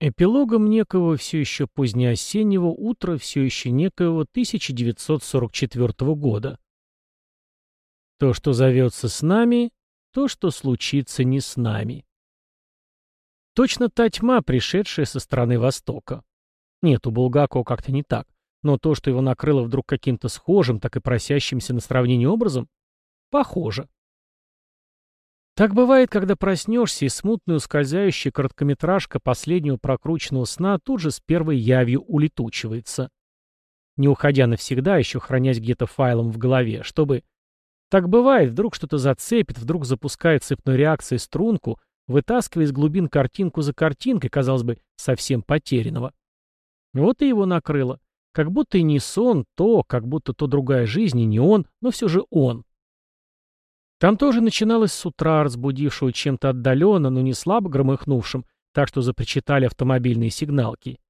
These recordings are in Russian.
Эпилогом некого все еще позднеосеннего утра все еще некоего 1944 года. То, что зовется с нами, то, что случится не с нами. Точно та тьма, пришедшая со стороны Востока. Нет, у Булгакова как-то не так. Но то, что его накрыло вдруг каким-то схожим, так и просящимся на сравнение образом, похоже. Так бывает, когда проснешься, и смутная ускользающая короткометражка последнего прокрученного сна тут же с первой явью улетучивается. Не уходя навсегда, а еще хранясь где-то файлом в голове, чтобы... Так бывает, вдруг что-то зацепит, вдруг запускает цепную реакцию струнку, вытаскивая из глубин картинку за картинкой, казалось бы, совсем потерянного. Вот и его накрыло. Как будто и не сон, то, как будто то другая жизнь, и не он, но все же он. Там тоже начиналось с утра, разбудившего чем-то отдаленно, но не слабо громыхнувшим, так что запричитали автомобильные сигналки.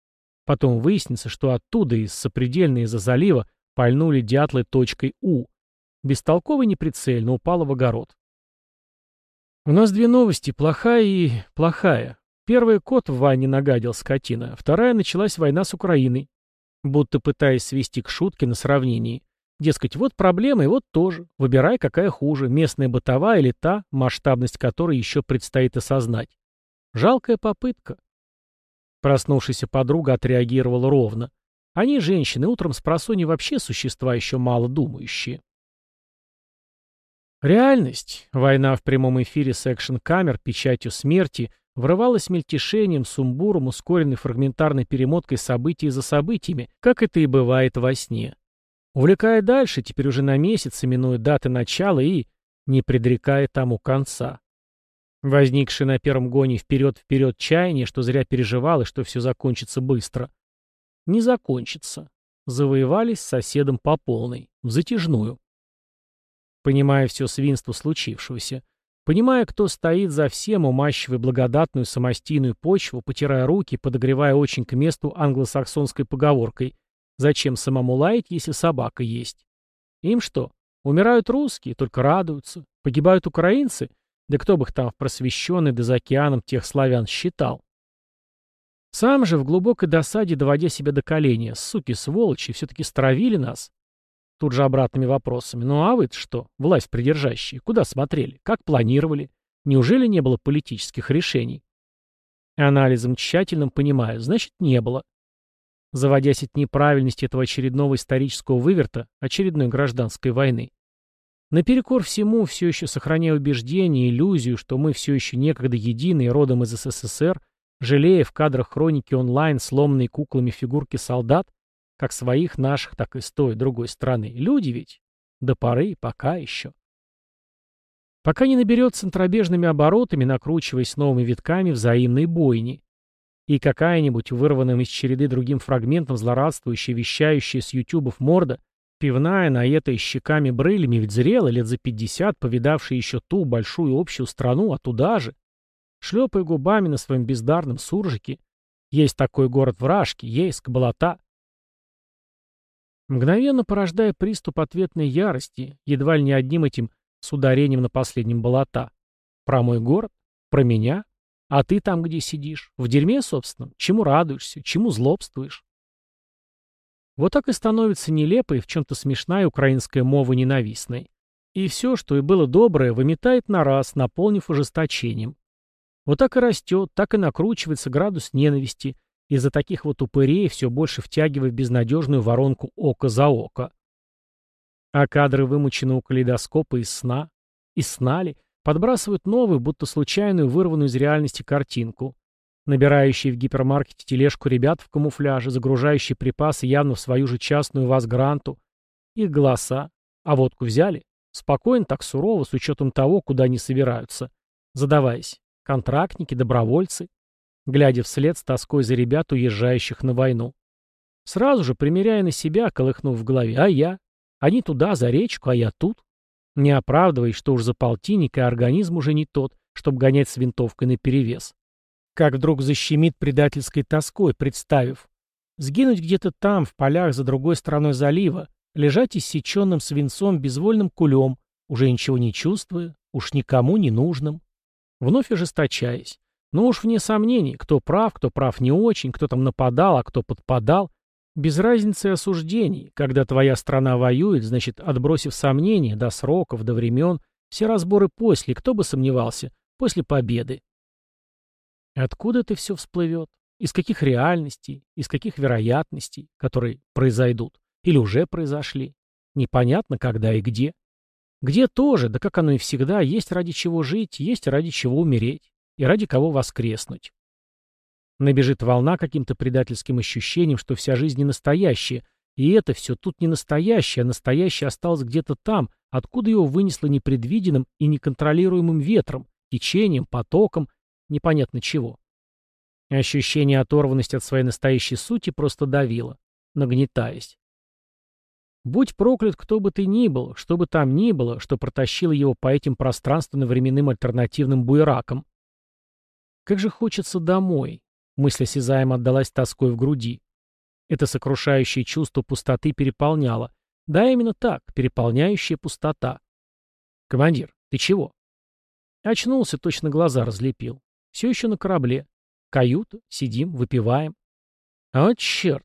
Потом выяснится, что оттуда, из сопредельной из-за залива, пальнули дятлы точкой У. Бестолково неприцельно упала в огород. У нас две новости, плохая и плохая. Первая кот в ванне нагадил скотина, вторая началась война с Украиной. Будто пытаясь свести к шутке на сравнении. Дескать, вот проблема, и вот тоже. Выбирай, какая хуже, местная бытовая или та, масштабность которой еще предстоит осознать. Жалкая попытка. Проснувшаяся подруга отреагировала ровно. Они, женщины, утром с просони вообще существа еще мало думающие. Реальность, война в прямом эфире с экшн-камер, печатью смерти, врывалась мельтешением, сумбуром, ускоренной фрагментарной перемоткой событий за событиями, как это и бывает во сне. Увлекая дальше, теперь уже на месяц, минуя даты начала и не предрекая тому конца. Возникшее на первом гоне вперед-вперед чаяние, что зря переживал и что все закончится быстро. Не закончится. Завоевались с соседом по полной, в затяжную. Понимая все свинство случившегося, понимая, кто стоит за всем, умащивая благодатную самостийную почву, потирая руки, подогревая очень к месту англосаксонской поговоркой – Зачем самому лаять, если собака есть? Им что? Умирают русские, только радуются. Погибают украинцы? Да кто бы их там в просвещенный да за океаном тех славян считал? Сам же в глубокой досаде, доводя себя до коления, суки, сволочи, все-таки стравили нас. Тут же обратными вопросами. Ну а вы что, власть придержащие, куда смотрели, как планировали? Неужели не было политических решений? Анализом тщательным понимаю, значит, не было. Заводясь от неправильности этого очередного исторического выверта, очередной гражданской войны. Наперекор всему, все еще сохраняя убеждение, иллюзию, что мы все еще некогда единые родом из СССР, жалея в кадрах хроники онлайн сломанные куклами фигурки солдат, как своих наших, так и с той, другой стороны. Люди ведь. До поры, пока еще. Пока не наберет центробежными оборотами, накручиваясь новыми витками взаимной бойни. И какая-нибудь, вырванным из череды другим фрагментом злорадствующая, вещающая с ютубов морда, пивная, наетая щеками брылями, ведь зрела лет за пятьдесят, повидавшая еще ту большую общую страну, а туда же, шлепая губами на своем бездарном суржике. Есть такой город Вражки, Ейск, Болота. Мгновенно порождая приступ ответной ярости, едва ли не одним этим с ударением на последнем болота. Про мой город? Про меня? А ты там где сидишь? В дерьме, собственно? Чему радуешься? Чему злобствуешь? Вот так и становится нелепой, в чем-то смешная украинская мова ненавистной. И все, что и было доброе, выметает на раз, наполнив ужесточением. Вот так и растет, так и накручивается градус ненависти, из-за таких вот упырей все больше втягивая безнадежную воронку око за око. А кадры вымучены калейдоскопа из сна. Из сна ли? Подбрасывают новую, будто случайную, вырванную из реальности картинку. Набирающие в гипермаркете тележку ребят в камуфляже, загружающие припасы явно в свою же частную вазгранту. Их голоса. А водку взяли? Спокойно, так сурово, с учетом того, куда они собираются. Задаваясь. Контрактники, добровольцы. Глядя вслед с тоской за ребят, уезжающих на войну. Сразу же, примеряя на себя, колыхнув в голове. А я? Они туда, за речку, а я тут. Не оправдываясь, что уж за полтинник, и организм уже не тот, чтобы гонять с винтовкой наперевес. Как вдруг защемит предательской тоской, представив. Сгинуть где-то там, в полях за другой стороной залива, лежать иссеченным свинцом безвольным кулем, уже ничего не чувствуя, уж никому не нужным. Вновь ожесточаясь. Ну уж вне сомнений, кто прав, кто прав не очень, кто там нападал, а кто подпадал. Без разницы осуждений. Когда твоя страна воюет, значит, отбросив сомнения до сроков, до времен, все разборы после, кто бы сомневался, после победы. Откуда это все всплывет? Из каких реальностей, из каких вероятностей, которые произойдут или уже произошли? Непонятно, когда и где. Где тоже, да как оно и всегда, есть ради чего жить, есть ради чего умереть и ради кого воскреснуть. Набежит волна каким-то предательским ощущением, что вся жизнь не настоящая, и это все тут не настоящее, а настоящее осталось где-то там, откуда его вынесло непредвиденным и неконтролируемым ветром, течением, потоком, непонятно чего. Ощущение оторванности от своей настоящей сути просто давило, нагнетаясь. Будь проклят кто бы ты ни был, что бы там ни было, что протащило его по этим пространственно-временным альтернативным буеракам. Как же хочется домой. Мысль осязаемо отдалась тоской в груди. Это сокрушающее чувство пустоты переполняло. Да, именно так, переполняющая пустота. «Командир, ты чего?» Очнулся, точно глаза разлепил. Все еще на корабле. Каюта, сидим, выпиваем. А черт!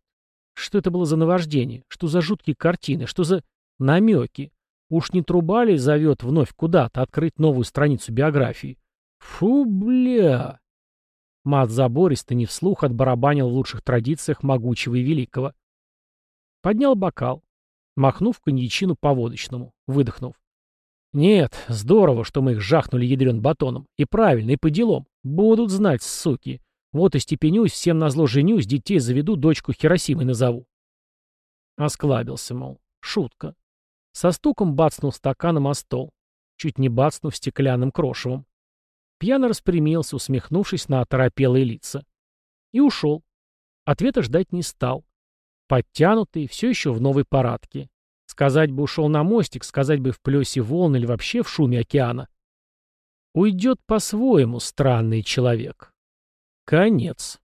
Что это было за наваждение? Что за жуткие картины? Что за намеки? Уж не труба ли зовет вновь куда-то открыть новую страницу биографии? Фу, бля! Мат забористо, не вслух, отбарабанил в лучших традициях могучего и великого. Поднял бокал, махнув коньячину по водочному, выдохнув. Нет, здорово, что мы их жахнули ядрен батоном. И правильно, и по делам. Будут знать, суки. Вот и степенюсь, всем назло женюсь, детей заведу, дочку Хиросимой назову. Осклабился, мол, шутка. Со стуком бацнул стаканом о стол, чуть не бацнув стеклянным крошевом. Пьяно распрямился, усмехнувшись на оторопелые лица. И ушел. Ответа ждать не стал. Подтянутый, все еще в новой парадке. Сказать бы ушел на мостик, сказать бы в плесе волн или вообще в шуме океана. Уйдет по-своему странный человек. Конец.